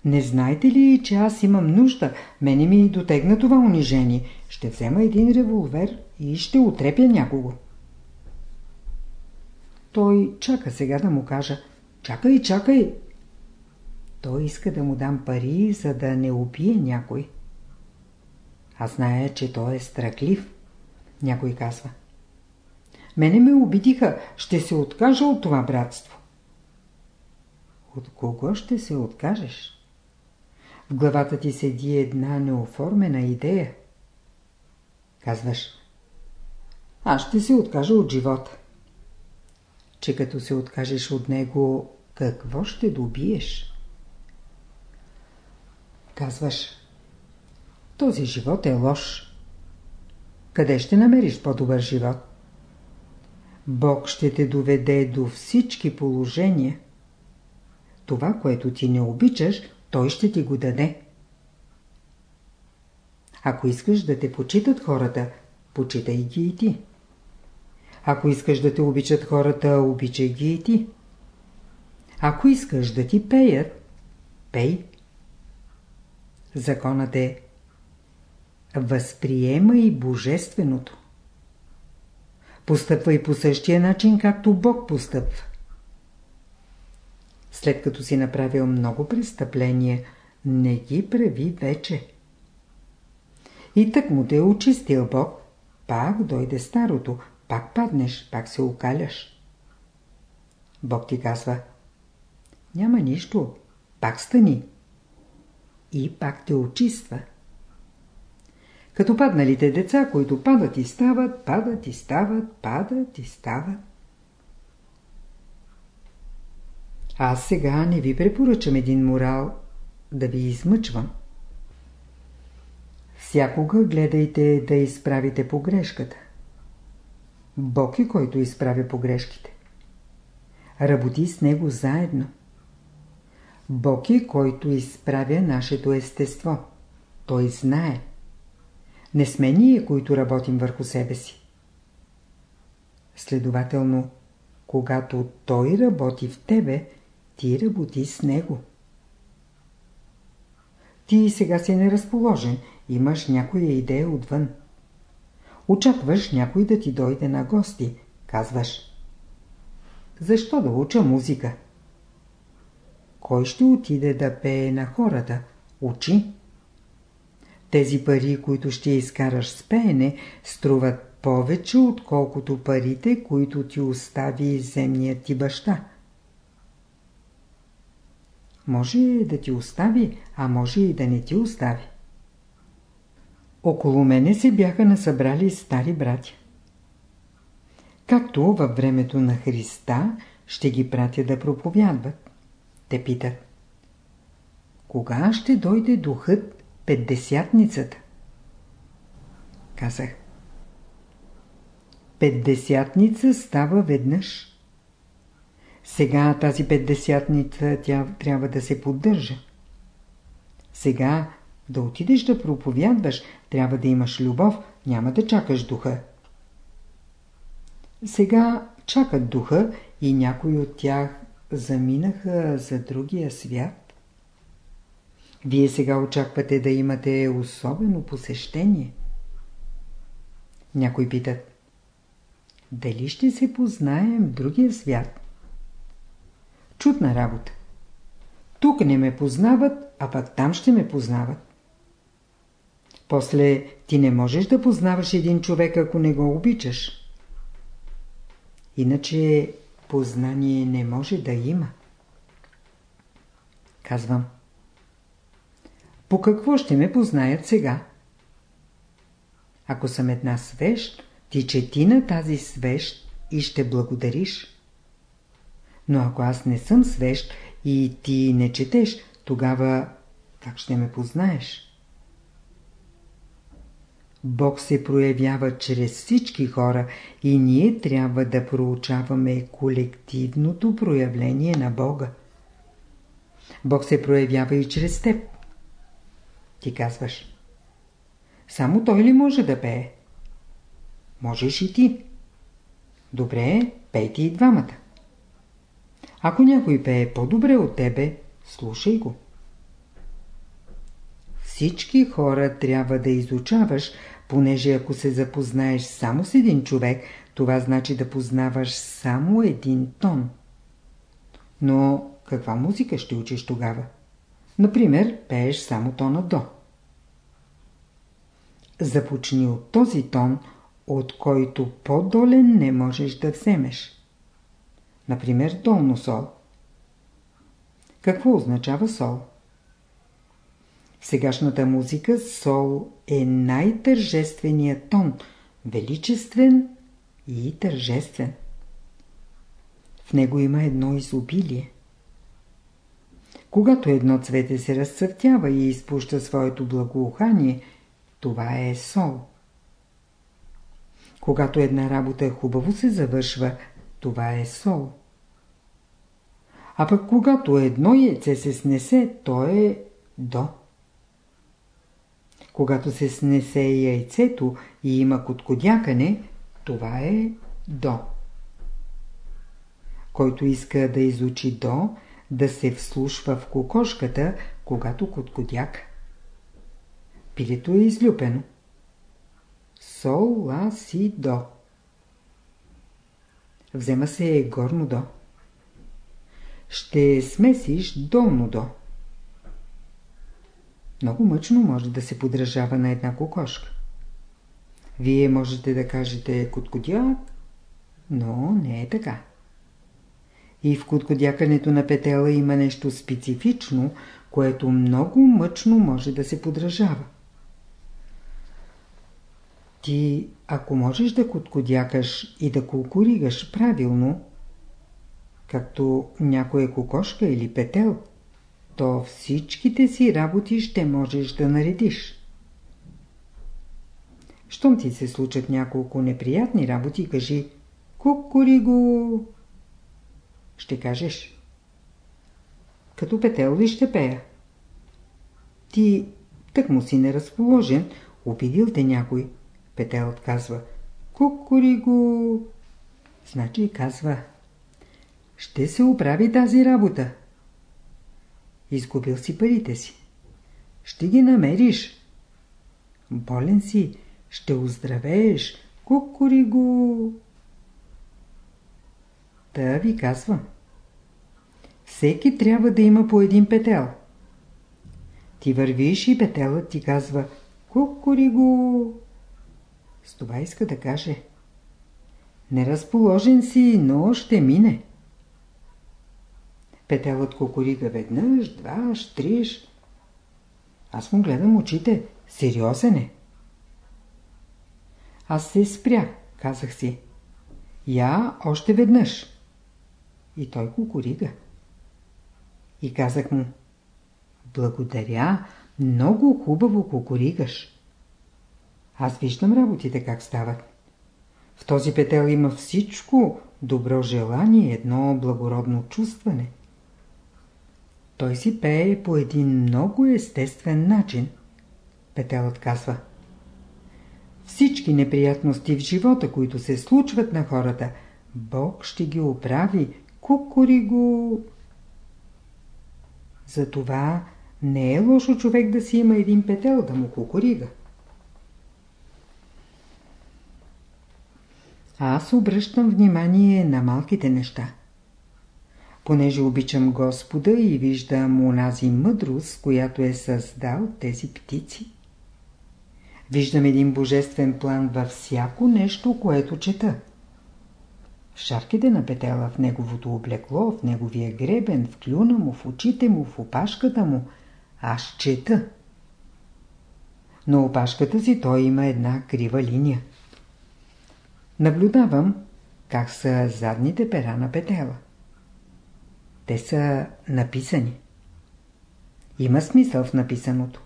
Не знаете ли, че аз имам нужда? Мене ми дотегна това унижение. Ще взема един револвер и ще отрепя някого. Той чака сега да му кажа Чакай, чакай! Той иска да му дам пари, за да не убие някой. Аз зная, че той е страхлив. Някой казва Мене ме обидиха. Ще се откажа от това братство. От кого ще се откажеш? В главата ти седи една неоформена идея. Казваш, аз ще се откажа от живота. Че като се откажеш от него, какво ще добиеш? Казваш, този живот е лош. Къде ще намериш по-добър живот? Бог ще те доведе до всички положения. Това, което ти не обичаш, Той ще ти го даде. Ако искаш да те почитат хората, почитай ги и ти. Ако искаш да те обичат хората, обичай ги и ти. Ако искаш да ти пеят, пей. Законът е Възприемай божественото. Постъпвай по същия начин, както Бог постъпва. След като си направил много престъпления, не ги прави вече. И так му те е очистил Бог, пак дойде старото, пак паднеш, пак се окаляш. Бог ти казва, няма нищо, пак стани. И пак те очиства. Като падналите деца, които падат и стават, падат и стават, падат и стават. Аз сега не ви препоръчам един морал да ви измъчвам. Всякога гледайте да изправите погрешката. Бог е който изправя погрешките. Работи с него заедно. Бог е, който изправя нашето естество. Той знае. Не сме ние, които работим върху себе си. Следователно, когато Той работи в тебе, ти работи с Него. Ти сега си неразположен, имаш някоя идея отвън. Очакваш някой да ти дойде на гости. Казваш. Защо да уча музика? Кой ще отиде да пее на хората? Учи. Тези пари, които ще изкараш с пеене, струват повече, отколкото парите, които ти остави земният ти баща. Може да ти остави, а може и да не ти остави. Около мене се бяха насъбрали стари братя. Както във времето на Христа ще ги пратя да проповядват. Те питат. Кога ще дойде духът Петдесятницата? Казах. Петдесятница става веднъж. Сега тази петдесятница тя трябва да се поддържа. Сега да отидеш да проповядваш, трябва да имаш любов, няма да чакаш духа. Сега чакат духа и някои от тях заминаха за другия свят. Вие сега очаквате да имате особено посещение. Някой питат. Дали ще се познаем в другия свят? Чудна работа. Тук не ме познават, а пък там ще ме познават. После ти не можеш да познаваш един човек, ако не го обичаш. Иначе познание не може да има. Казвам. По какво ще ме познаят сега? Ако съм една свещ, ти чети на тази свещ и ще благодариш. Но ако аз не съм свещ и ти не четеш, тогава как ще ме познаеш? Бог се проявява чрез всички хора и ние трябва да проучаваме колективното проявление на Бога. Бог се проявява и чрез теб. Ти казваш. Само той ли може да пее? Можеш и ти. Добре, пейте и двамата. Ако някой пее по-добре от тебе, слушай го. Всички хора трябва да изучаваш, понеже ако се запознаеш само с един човек, това значи да познаваш само един тон. Но каква музика ще учиш тогава? Например, пееш само тона до. Започни от този тон, от който по-долен не можеш да вземеш. Например, долно сол. Какво означава сол? В сегашната музика сол е най-тържественият тон, величествен и тържествен. В него има едно изобилие. Когато едно цвете се разцъфтява и изпуща своето благоухание, това е сол. Когато една работа хубаво се завършва, това е сол. А пък когато едно яйце се снесе, то е до. Когато се снесе яйцето и има коткодякане, това е до. Който иска да изучи до, да се вслушва в кокошката, когато коткодяка. Пилето е излюпено. Сол, ла, си, до. Взема се горно до. Ще смесиш долно до. Много мъчно може да се подражава на една кокошка. Вие можете да кажете коткодяк, но не е така. И в коткодякането на петела има нещо специфично, което много мъчно може да се подражава. Ти, ако можеш да коткодякаш и да кукуригаш правилно, както някоя кокошка или петел, то всичките си работи ще можеш да наредиш. Щом ти се случат няколко неприятни работи, кажи Кукуриго. Ще кажеш като петел ли ще пея? Ти тък му си неразположен, обидил те някой. Петел отказва. Кукуриго! Значи казва. Ще се оправи тази работа. Изгубил си парите си. Ще ги намериш. Болен си. Ще оздравееш. Кукуриго! Та ви казвам. Всеки трябва да има по един петел. Ти вървиш и петелът ти казва Кукуриго! С това иска да каже. Неразположен си, но ще мине. Петелът кукурига веднъж, два, штриш. Аз му гледам очите. Сериозен е. Аз се спрях, казах си. Я още веднъж. И той кукурига. И казах му. Благодаря, много хубаво кукуригаш. Аз виждам работите как стават. В този петел има всичко добро желание, едно благородно чувстване. Той си пее по един много естествен начин. Петелът казва Всички неприятности в живота, които се случват на хората, Бог ще ги оправи. Кукури го! Затова не е лошо човек да си има един петел да му кукурига. Аз обръщам внимание на малките неща. Понеже обичам Господа и виждам унази мъдрост, която е създал тези птици. Виждам един божествен план във всяко нещо, което чета. Шарките на петела, в неговото облекло, в неговия гребен, в клюна му, в очите му, в опашката му, аз чета. Но опашката си той има една крива линия. Наблюдавам как са задните пера на петела. Те са написани. Има смисъл в написаното.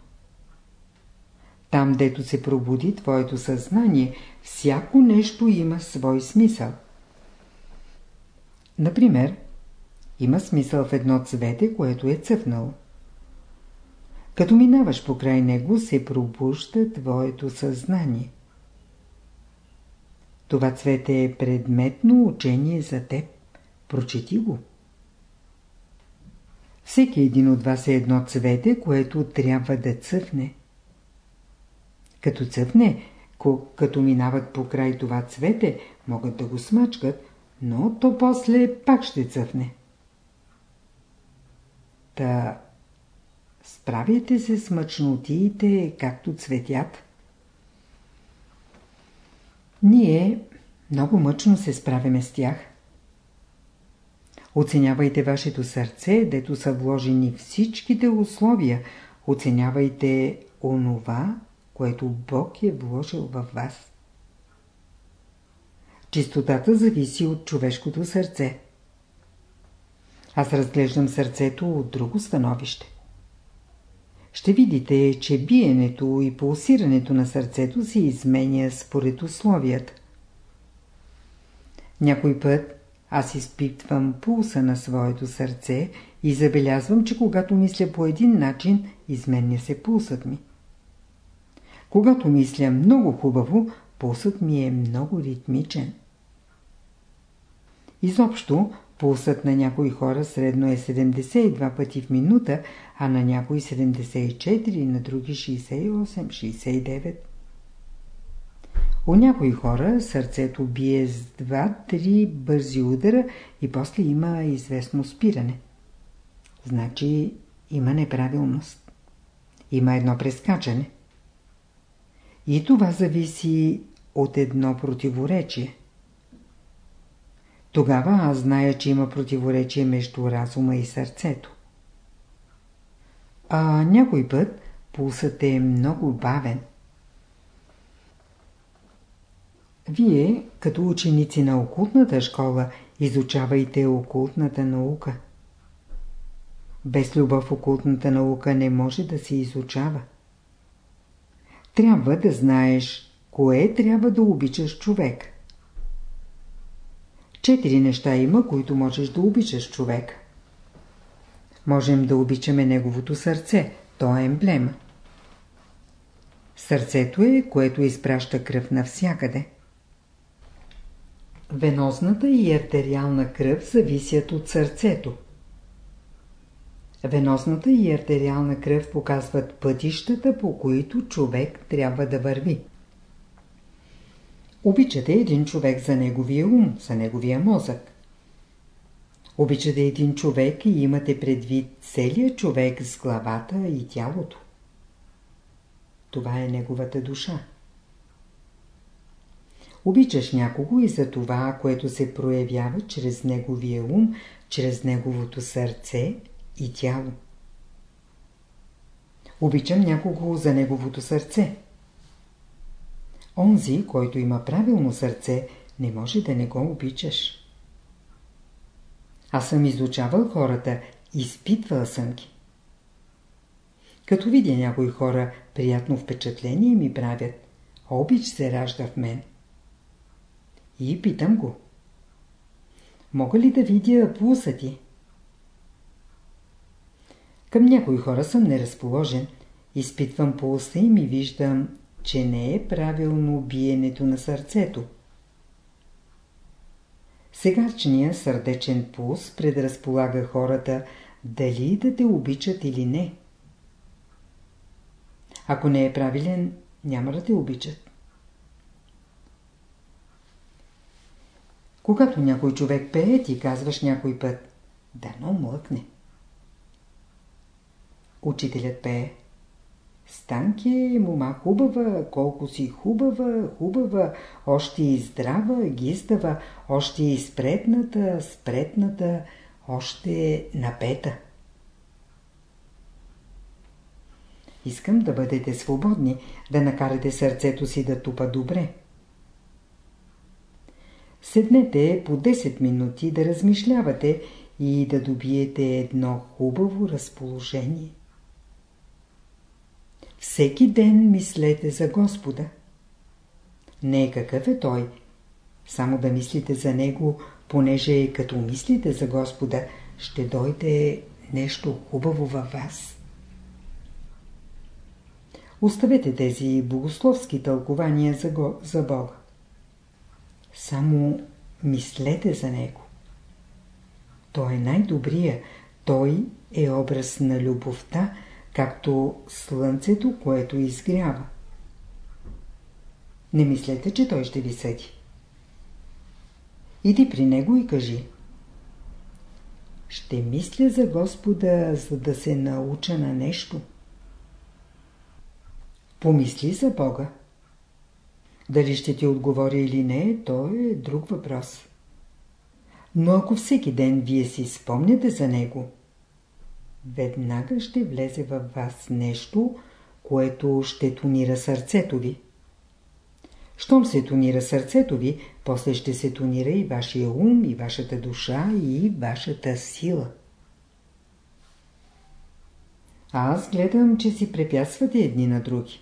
Там, дето се пробуди твоето съзнание, всяко нещо има свой смисъл. Например, има смисъл в едно цвете, което е цъфнало. Като минаваш покрай него, се пробужда твоето съзнание. Това цвете е предметно учение за теб. Прочети го. Всеки един от вас е едно цвете, което трябва да цъфне. Като цъфне, като минават по край това цвете, могат да го смачкат, но то после пак ще цъфне. Та справяйте се с мъчнотиите, както цветят. Ние много мъчно се справяме с тях. Оценявайте вашето сърце, дето са вложени всичките условия. Оценявайте онова, което Бог е вложил във вас. Чистотата зависи от човешкото сърце. Аз разглеждам сърцето от друго становище. Ще видите, че биенето и пулсирането на сърцето се изменя според условията. Някой път аз изпитвам пулса на своето сърце и забелязвам, че когато мисля по един начин, изменя се пулсът ми. Когато мисля много хубаво, пулсът ми е много ритмичен. Изобщо, пулсът на някои хора средно е 72 пъти в минута, а на някои 74, на други 68-69. У някои хора сърцето бие с 2-3 бързи удара и после има известно спиране. Значи има неправилност. Има едно прескачане. И това зависи от едно противоречие. Тогава аз зная, че има противоречие между разума и сърцето. А някой път пулсът е много бавен. Вие, като ученици на окултната школа, изучавайте окултната наука. Без любов окултната наука не може да се изучава. Трябва да знаеш, кое трябва да обичаш човек. Четири неща има, които можеш да обичаш човек. можем да обичаме неговото сърце. То е емблема. Сърцето е, което изпраща кръв навсякъде. Венозната и артериална кръв зависят от сърцето. Венозната и артериална кръв показват пътищата, по които човек трябва да върви. Обичате един човек за неговия ум, за неговия мозък. Обичате един човек и имате предвид целият човек с главата и тялото. Това е неговата душа. Обичаш някого и за това, което се проявява чрез неговия ум, чрез неговото сърце и тяло. Обичам някого за неговото сърце. Онзи, който има правилно сърце, не може да не го обичаш. Аз съм изучавал хората, изпитвал съм ги. Като видя някои хора, приятно впечатление ми правят. Обич се ражда в мен. И питам го. Мога ли да видя пулса ти? Към някои хора съм неразположен. Изпитвам пулса и виждам, че не е правилно биенето на сърцето. Сегашният сърдечен пулс предразполага хората дали да те обичат или не. Ако не е правилен, няма да те обичат. Когато някой човек пее, ти казваш някой път, дано млъкне. Учителят пее. Станки, мома хубава, колко си хубава, хубава, още и здрава, гистава, още и спретната, спретната, още напета. Искам да бъдете свободни, да накарате сърцето си да тупа добре. Седнете по 10 минути да размишлявате и да добиете едно хубаво разположение. Всеки ден мислете за Господа. Не е какъв е Той, само да мислите за Него, понеже като мислите за Господа, ще дойде нещо хубаво във вас. Оставете тези богословски тълкования за, го, за Бога. Само мислете за Него. Той е най-добрия. Той е образ на любовта, както слънцето, което изгрява. Не мислете, че той ще ви съди. Иди при него и кажи Ще мисля за Господа, за да се науча на нещо. Помисли за Бога. Дали ще ти отговори или не, то е друг въпрос. Но ако всеки ден вие си спомняте за Него, веднага ще влезе във вас нещо, което ще тонира сърцето ви. Щом се тонира сърцето ви, после ще се тонира и вашия ум, и вашата душа, и вашата сила. Аз гледам, че си препятствате едни на други.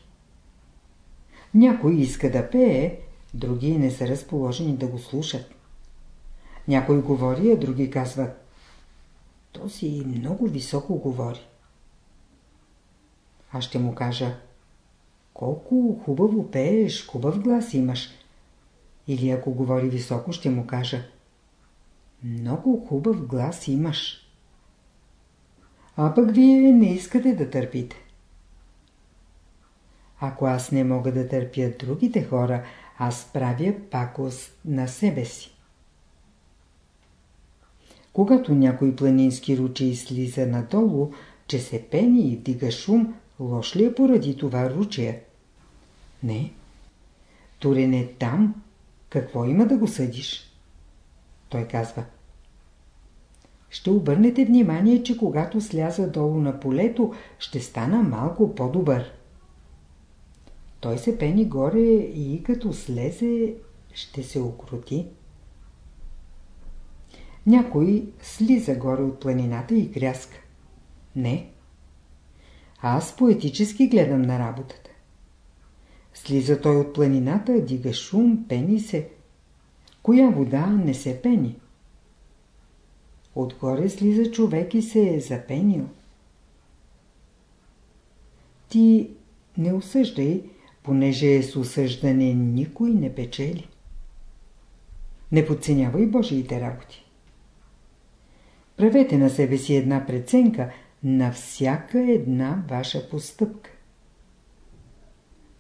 Някой иска да пее, други не са разположени да го слушат. Някой говори, а други казват то си много високо говори. Аз ще му кажа колко хубаво пееш, хубав глас имаш. Или ако говори високо, ще му кажа много хубав глас имаш. А пък вие не искате да търпите. Ако аз не мога да търпя другите хора, аз правя пакост на себе си. Когато някой планински ручей слиза надолу, че се пени и вдига шум, лош ли е поради това ручея? Не. Турен е там. Какво има да го съдиш? Той казва. Ще обърнете внимание, че когато сляза долу на полето, ще стана малко по-добър. Той се пени горе и като слезе, ще се окрути. Някой слиза горе от планината и кряска. Не. Аз поетически гледам на работата. Слиза той от планината, дига шум, пени се. Коя вода не се пени? отгоре слиза човек и се е запенил. Ти не осъждай, понеже с осъждане никой не печели. Не подценявай Божиите работи. Правете на себе си една преценка на всяка една ваша постъпка.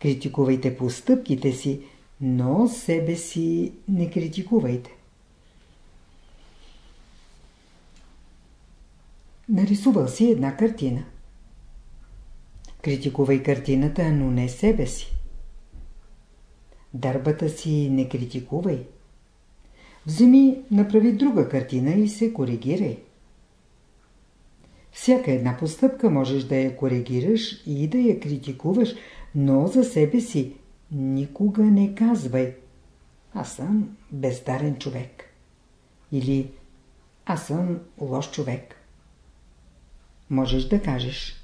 Критикувайте постъпките си, но себе си не критикувайте. Нарисувал си една картина. Критикувай картината, но не себе си. Дърбата си не критикувай. Вземи, направи друга картина и се коригирай. Всяка една постъпка можеш да я коригираш и да я критикуваш, но за себе си никога не казвай аз съм бездарен човек. Или аз съм лош човек. Можеш да кажеш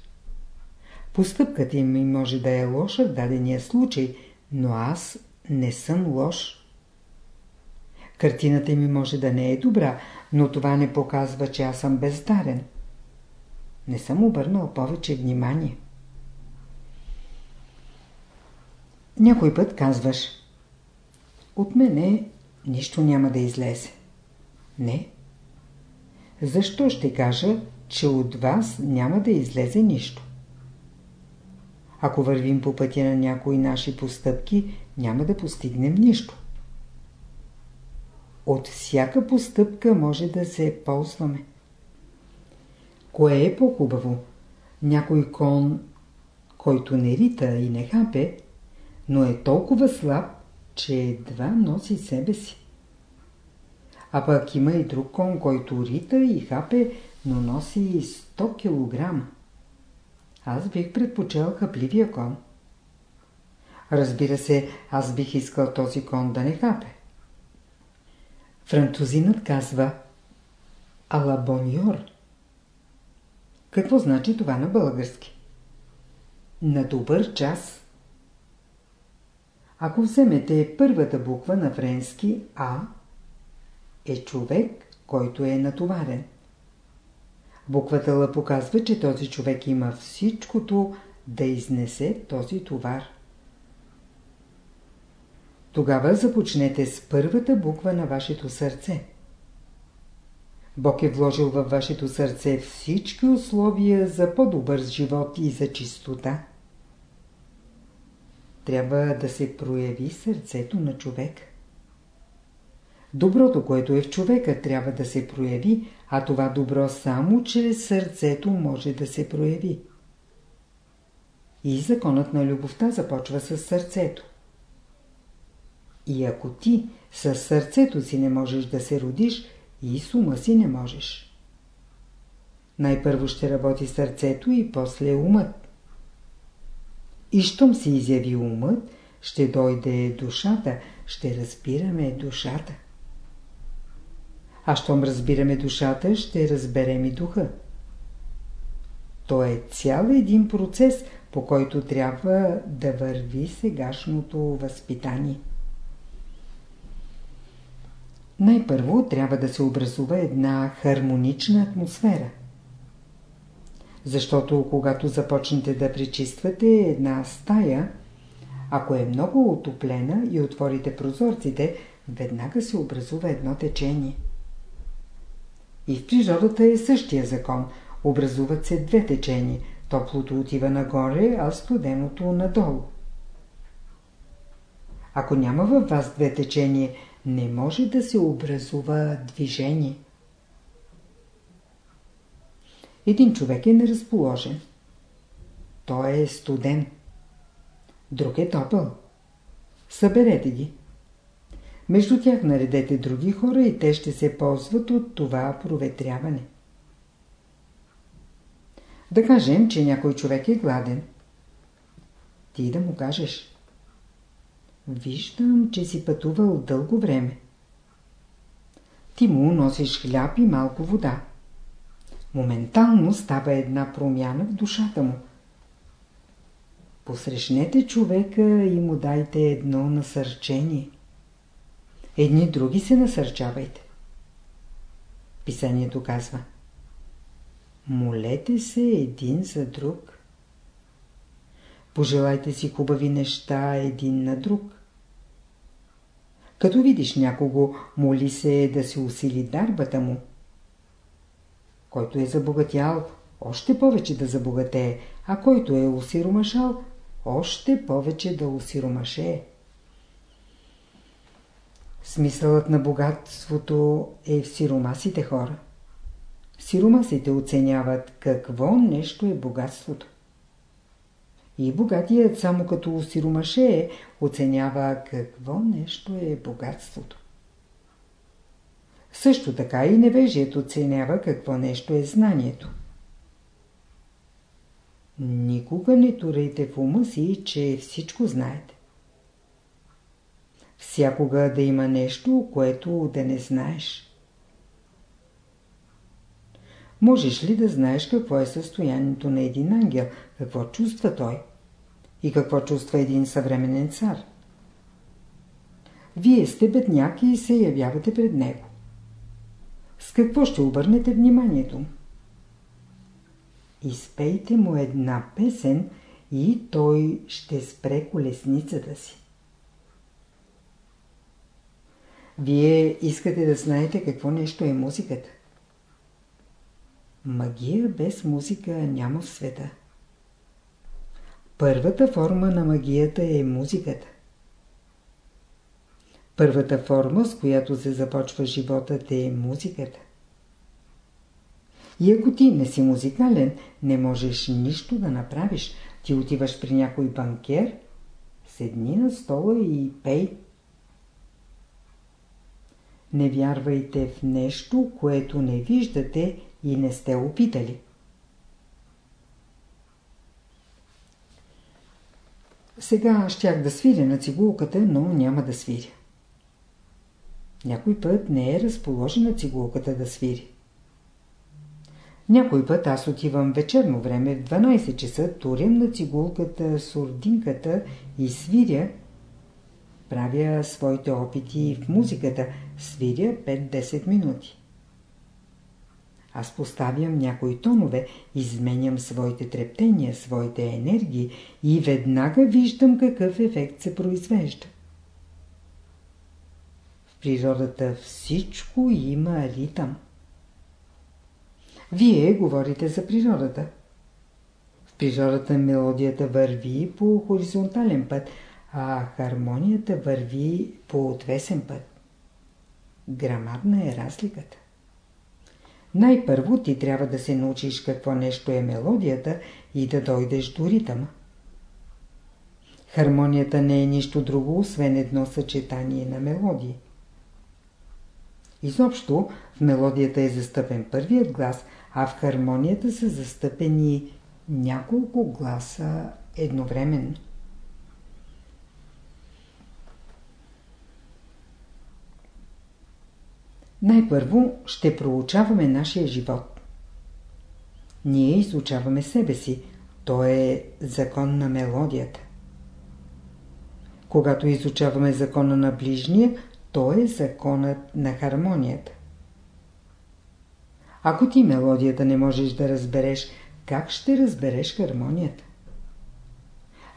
Постъпката ми може да е лоша в дадения случай, но аз не съм лош. Картината ми може да не е добра, но това не показва, че аз съм бездарен. Не съм обърнал повече внимание. Някой път казваш От мене нищо няма да излезе. Не. Защо ще кажа, че от вас няма да излезе нищо? Ако вървим по пътя на някои наши постъпки, няма да постигнем нищо. От всяка постъпка може да се ползваме. Кое е по-хубаво? Някой кон, който не рита и не хапе, но е толкова слаб, че едва носи себе си. А пък има и друг кон, който рита и хапе, но носи 100 кг. Аз бих предпочел хапливия кон. Разбира се, аз бих искал този кон да не хапе. Французинът казва Ала боньор. Какво значи това на български? На добър час. Ако вземете първата буква на френски А, е човек, който е натоварен. Буквата Л показва, че този човек има всичкото да изнесе този товар. Тогава започнете с първата буква на вашето сърце. Бог е вложил във вашето сърце всички условия за по-добър живот и за чистота. Трябва да се прояви сърцето на човек. Доброто, което е в човека, трябва да се прояви, а това добро само чрез сърцето може да се прояви. И законът на любовта започва с сърцето. И ако ти с сърцето си не можеш да се родиш, и с ума си не можеш. Най-първо ще работи сърцето и после умът. И щом се изяви умът, ще дойде душата, ще разбираме душата. А щом разбираме душата, ще разберем и духа. То е цял един процес, по който трябва да върви сегашното възпитание. Най-първо трябва да се образува една хармонична атмосфера. Защото когато започнете да пречиствате една стая, ако е много отоплена и отворите прозорците, веднага се образува едно течение. И в природата е същия закон. Образуват се две течения. Топлото отива нагоре, а студеното надолу. Ако няма във вас две течения, не може да се образува движение. Един човек е неразположен. Той е студен. Друг е топъл. Съберете ги. Между тях наредете други хора и те ще се ползват от това проветряване. Да кажем, че някой човек е гладен. Ти да му кажеш. Виждам, че си пътувал дълго време. Ти му носиш хляб и малко вода. Моментално става една промяна в душата му. Посрещнете човека и му дайте едно насърчение. Едни други се насърчавайте. Писанието казва Молете се един за друг. Пожелайте си хубави неща един на друг. Като видиш някого, моли се да се усили дарбата му. Който е забогатял, още повече да забогатее, а който е усиромашал, още повече да усиромаше. Смисълът на богатството е в сиромасите хора. Сиромасите оценяват какво нещо е богатството. И богатият само като усиромаше оценява какво нещо е богатството. Също така и невежият оценява какво нещо е знанието. Никога не турайте в ума си, че всичко знаете. Всякога да има нещо, което да не знаеш. Можеш ли да знаеш какво е състоянието на един ангел, какво чувства той и какво чувства един съвременен цар? Вие сте бедняк и се явявате пред него. С какво ще обърнете вниманието? Изпейте му една песен и той ще спре колесницата си. Вие искате да знаете какво нещо е музиката. Магия без музика няма в света. Първата форма на магията е музиката. Първата форма, с която се започва животът е музиката. И ако ти не си музикален, не можеш нищо да направиш. Ти отиваш при някой банкер, седни на стола и пей. Не вярвайте в нещо, което не виждате и не сте опитали. Сега щях да свиря на цигулката, но няма да свиря. Някой път не е разположена цигулката да свири. Някой път аз отивам вечерно време в 12 часа, турям на цигулката сурдинката и свиря. Правя своите опити в музиката, свиря 5-10 минути. Аз поставям някои тонове, изменям своите трептения, своите енергии и веднага виждам какъв ефект се произвежда. В природата всичко има ритъм. Вие говорите за природата. В природата мелодията върви по хоризонтален път, а хармонията върви по отвесен път. Грамадна е разликата. Най-първо ти трябва да се научиш какво нещо е мелодията и да дойдеш до ритъма. Хармонията не е нищо друго, освен едно съчетание на мелодии. Изобщо в мелодията е застъпен първият глас, а в хармонията са застъпени няколко гласа едновременно. Най-първо ще проучаваме нашия живот. Ние изучаваме себе си. То е закон на мелодията. Когато изучаваме закона на ближния, то е законът на хармонията. Ако ти мелодията не можеш да разбереш, как ще разбереш хармонията?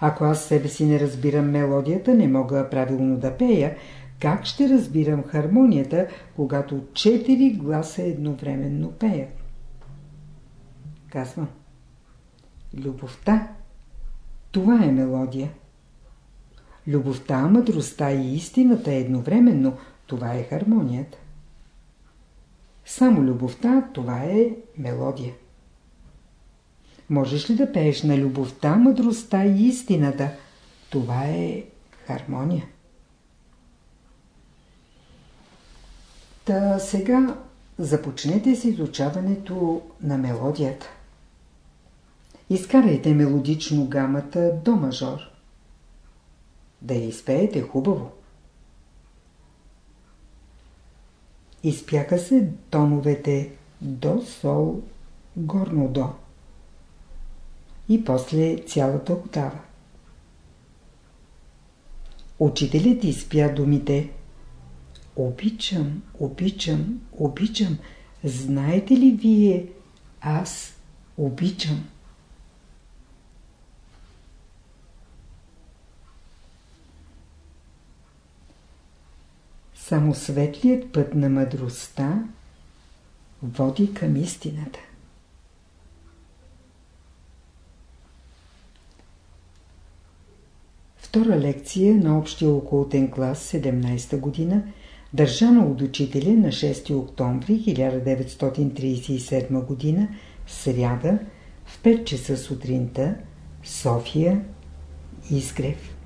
Ако аз себе си не разбирам мелодията, не мога правилно да пея, как ще разбирам хармонията, когато четири гласа едновременно пеят? Казвам. Любовта. Това е мелодия. Любовта, мъдростта и истината едновременно. Това е хармонията. Само любовта, това е мелодия. Можеш ли да пееш на любовта, мъдростта и истината? Това е хармония. Та сега започнете с изучаването на мелодията. Изкарайте мелодично гамата до мажор. Да я изпеете хубаво. Изпяха се тоновете до, сол, горно до. И после цялата октава. Учителят изпя думите Обичам, обичам, обичам, знаете ли вие, аз обичам. Само светлият път на мъдростта води към истината. Втора лекция на общия окултен клас 17 година, държана от учителя на 6 октомври 1937 година, сряда, в 5 часа сутринта, София, Изгрев.